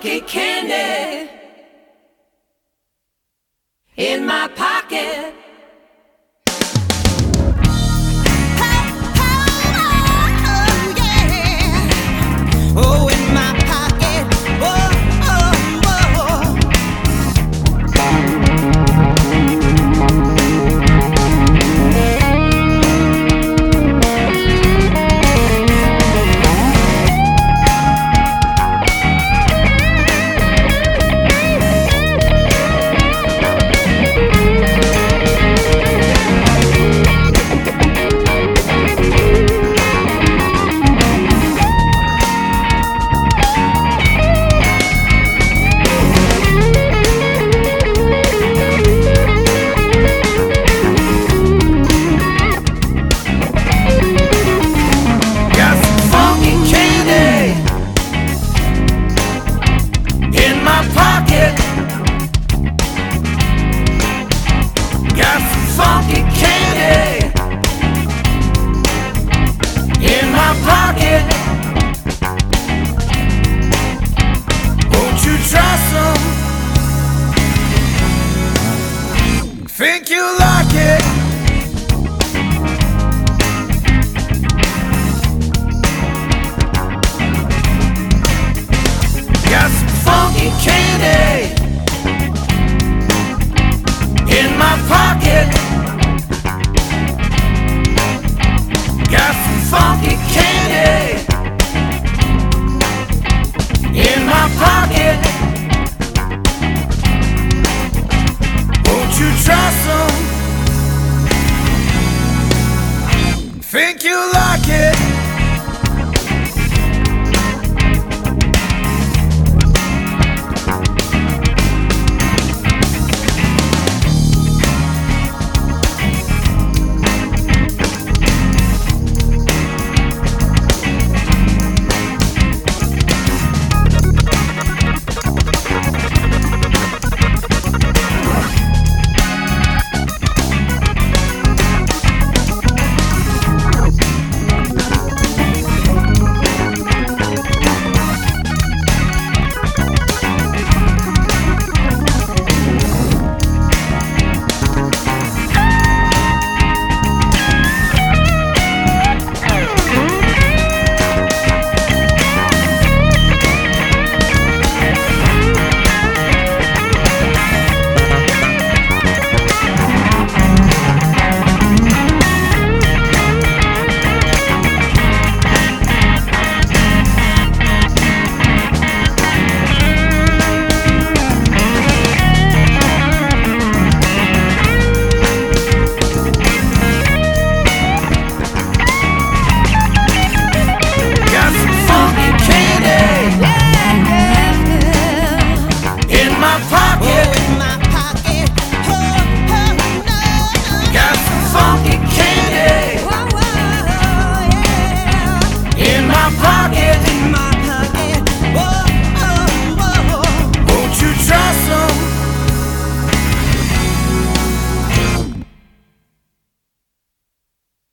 funky candy Think you like it? you try some? Think you like it?